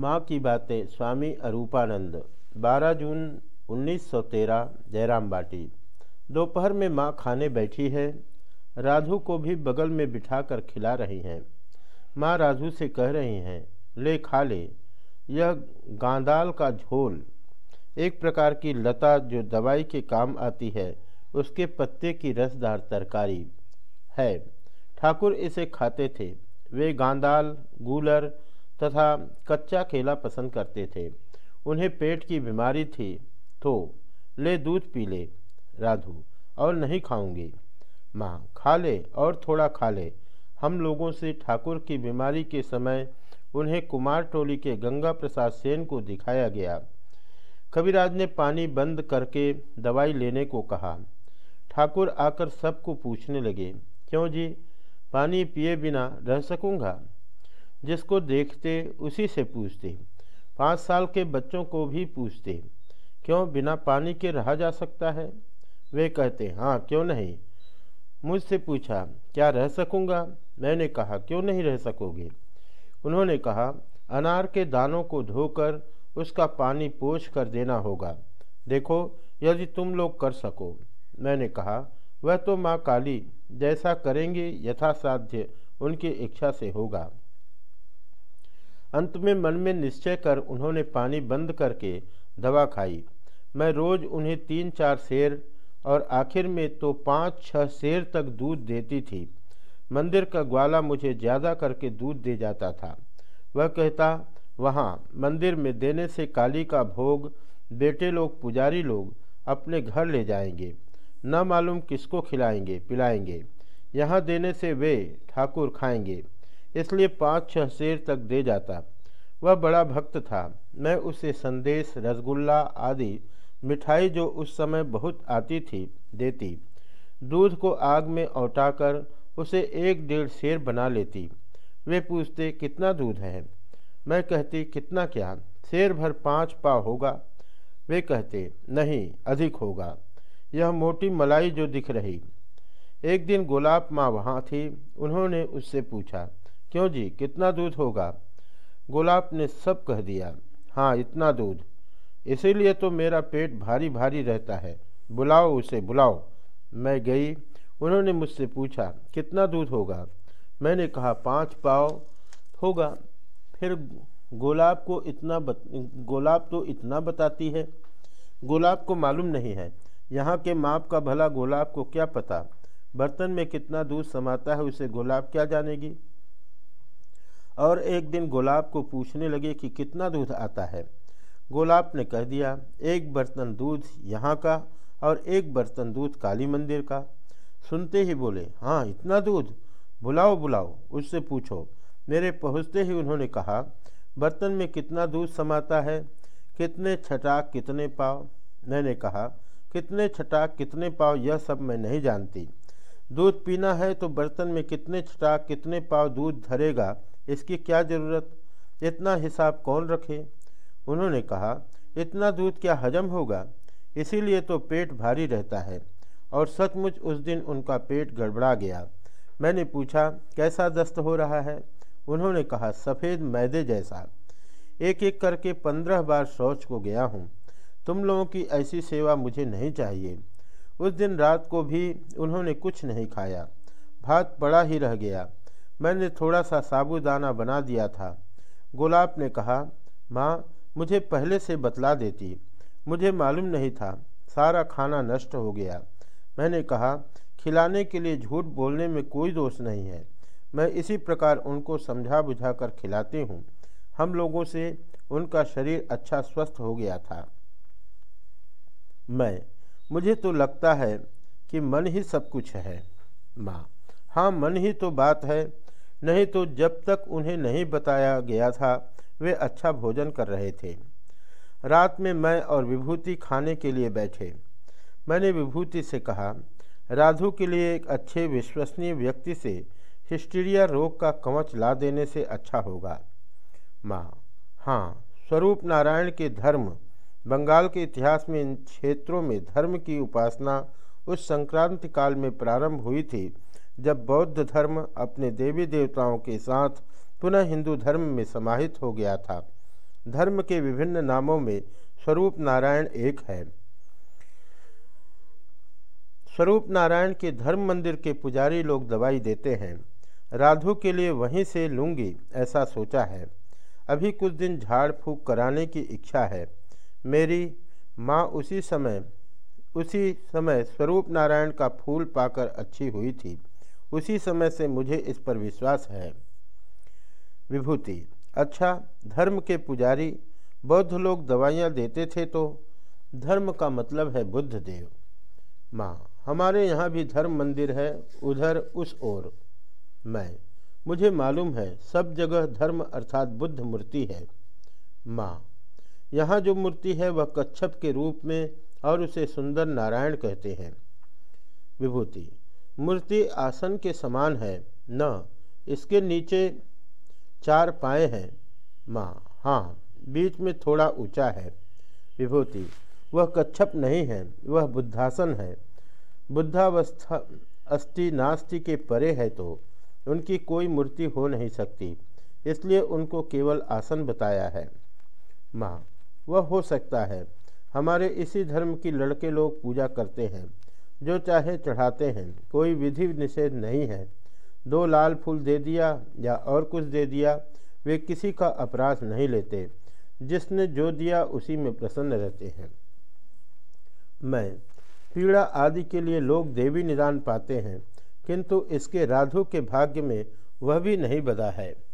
माँ की बातें स्वामी अरूपानंद 12 जून 1913 जयराम बाटी। दोपहर में माँ खाने बैठी है, राधु को भी बगल में बिठाकर खिला रही हैं। माँ राधु से कह रही हैं, ले खा ले, यह गांदाल का झोल। एक प्रकार की लता जो दवाई के काम आती है, उसके पत्ते की रसदार तरकारी है। ठाकुर इसे खाते थे। वे गांदाल, गूलर तथा कच्चा केला पसंद करते थे। उन्हें पेट की बीमारी थी तो ले दूध पी ले, राधु, और नहीं खाऊँगी। माँ, खा ले और थोड़ा खा ले। हम लोगों से ठाकुर की बीमारी के समय उन्हें कुमार टोली के गंगा प्रसाद सेन को दिखाया गया। कविराज ने पानी बंद करके दवाई लेने को कहा। ठाकुर आकर सबको पूछने लगे, क्यों जी, पानी पिए बिना रह सकूँगा? जिसको देखते उसी से पूछते पाँच साल के बच्चों को भी पूछते क्यों बिना पानी के रहा जा सकता है? वे कहते हाँ क्यों नहीं? मुझसे पूछा, क्या रह सकूँगा? मैंने कहा, क्यों नहीं रह सकोगे? उन्होंने कहा, अनार के दानों को धोकर उसका पानी पोछ कर देना होगा। देखो, यदि तुम लोग कर सको। मैंने कहा, वह तो माँ काली, जैसा करेंगे यथासाध्य उनकी इच्छा से होगा। अंत में मन में निश्चय कर उन्होंने पानी बंद करके दवा खाई। मैं रोज़ उन्हें तीन चार शेर और आखिर में तो पाँच छः शेर तक दूध देती थी। मंदिर का ग्वाला मुझे ज़्यादा करके दूध दे जाता था। वह कहता, वहाँ, मंदिर में देने से काली का भोग, बेटे लोग, पुजारी लोग अपने घर ले जाएँगे। न मालूम किसको खिलाएँगे, पिलाएँगे। यहाँ देने से वे ठाकुर खाएँगे। इसलिए पाँच छह शेर तक दे जाता। वह बड़ा भक्त था। मैं उसे संदेश, रसगुल्ला आदि मिठाई जो उस समय बहुत आती थी, देती। दूध को आग में औटाकर उसे एक डेढ़ शेर बना लेती। वे पूछते, कितना दूध है? मैं कहती, कितना क्या? शेर भर पाँच पा होगा। वे कहते, नहीं, अधिक होगा। यह मोटी मलाई जो दिख रही। एक दिन गुलाब माँ वहाँ थी। उन्होंने उससे पूछा क्यों जी? कितना दूध होगा? गुलाब ने सब कह दिया। हाँ इतना दूध। इसीलिए तो मेरा पेट भारी भारी रहता है। बुलाओ उसे बुलाओ। मैं गई। उन्होंने मुझसे पूछा कितना दूध होगा? मैंने कहा पाँच पाव होगा। फिर गुलाब को इतना बत, गुलाब तो इतना बताती है। गुलाब को मालूम नहीं है। यहाँ के माप का भला गुलाब को क्या पता? बर्तन में कितना दूध समाता है उसे गुलाब क्या जानेगी? और एक दिन गुलाब को पूछने लगे कि कितना दूध आता है। गुलाब ने कह दिया, एक बर्तन दूध यहाँ का और एक बर्तन दूध काली मंदिर का। सुनते ही बोले हाँ इतना दूध? बुलाओ बुलाओ, उससे पूछो। मेरे पहुँचते ही उन्होंने कहा, बर्तन में कितना दूध समाता है? कितने छटाक कितने पाव? मैंने कहा, कितने छटाक कितने पाव, यह सब मैं नहीं जानती। दूध पीना है तो बर्तन में कितने छटाक कितने पाव दूध धरेगा इसकी क्या ज़रूरत? इतना हिसाब कौन रखे? उन्होंने कहा, इतना दूध क्या हजम होगा? इसीलिए तो पेट भारी रहता है। और सचमुच उस दिन उनका पेट गड़बड़ा गया। मैंने पूछा, कैसा दस्त हो रहा है? उन्होंने कहा, सफ़ेद मैदे जैसा। एक एक करके पंद्रह बार शौच को गया हूँ। तुम लोगों की ऐसी सेवा मुझे नहीं चाहिए। उस दिन रात को भी उन्होंने कुछ नहीं खाया। भात पड़ा ही रह गया। मैंने थोड़ा सा साबुदाना बना दिया था। गुलाब ने कहा, माँ, मुझे पहले से बतला देती। मुझे मालूम नहीं था। सारा खाना नष्ट हो गया। मैंने कहा, खिलाने के लिए झूठ बोलने में कोई दोष नहीं है। मैं इसी प्रकार उनको समझा बुझा कर खिलाती हूँ। हम लोगों से उनका शरीर अच्छा स्वस्थ हो गया था। मैं, मुझे तो लगता है कि मन ही सब कुछ है। माँ हाँ मन ही तो बात है। नहीं तो जब तक उन्हें नहीं बताया गया था, वे अच्छा भोजन कर रहे थे। रात में मैं और विभूति खाने के लिए बैठे। मैंने विभूति से कहा, राधु के लिए एक अच्छे विश्वसनीय व्यक्ति से हिस्टीरिया रोग का कवच ला देने से अच्छा होगा। माँ हाँ स्वरूप नारायण के धर्म, बंगाल के इतिहास में इन क्षेत्रों में धर्म की उपासना उस संक्रांति काल में प्रारंभ हुई थी जब बौद्ध धर्म अपने देवी देवताओं के साथ पुनः हिंदू धर्म में समाहित हो गया था, धर्म के विभिन्न नामों में स्वरूप नारायण एक है। स्वरूप नारायण के धर्म मंदिर के पुजारी लोग दवाई देते हैं। राधु के लिए वहीं से लूँगी, ऐसा सोचा है। अभी कुछ दिन झाड़ फूक कराने की इच्छा है। मेरी माँ उसी समय उसी समय स्वरूप नारायण का फूल पाकर अच्छी हुई थी। उसी समय से मुझे इस पर विश्वास है। विभूति अच्छा धर्म के पुजारी, बौद्ध लोग दवाइयाँ देते थे तो धर्म का मतलब है बुद्ध देव। माँ, हमारे यहाँ भी धर्म मंदिर है उधर उस ओर। मैं, मुझे मालूम है सब जगह धर्म अर्थात बुद्ध मूर्ति है। माँ, यहाँ जो मूर्ति है वह कच्छप के रूप में और उसे सुंदर नारायण कहते हैं। विभूति मूर्ति आसन के समान है। न, इसके नीचे चार पाए हैं। माँ हाँ बीच में थोड़ा ऊँचा है। विभूति, वह कच्छप नहीं है, वह बुद्धासन है। बुद्धावस्था, अस्थि नास्ति के परे है तो उनकी कोई मूर्ति हो नहीं सकती, इसलिए उनको केवल आसन बताया है। माँ, वह हो सकता है, हमारे इसी धर्म की लड़के लोग पूजा करते हैं। जो चाहे चढ़ाते हैं। कोई विधि निषेध नहीं है। दो लाल फूल दे दिया या और कुछ दे दिया, वे किसी का अपराध नहीं लेते। जिसने जो दिया, उसी में प्रसन्न रहते हैं। मैं, पीड़ा आदि के लिए लोग देवी निदान पाते हैं, किंतु इसके राधु के भाग्य में वह भी नहीं बदा है।